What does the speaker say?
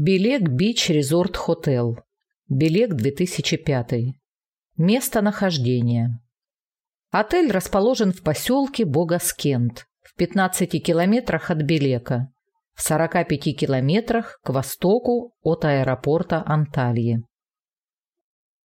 Белег Бич Резорт Хотел. Белег 2005. Место нахождения. Отель расположен в поселке Богаскент, в 15 километрах от Белека, в 45 километрах к востоку от аэропорта Анталии.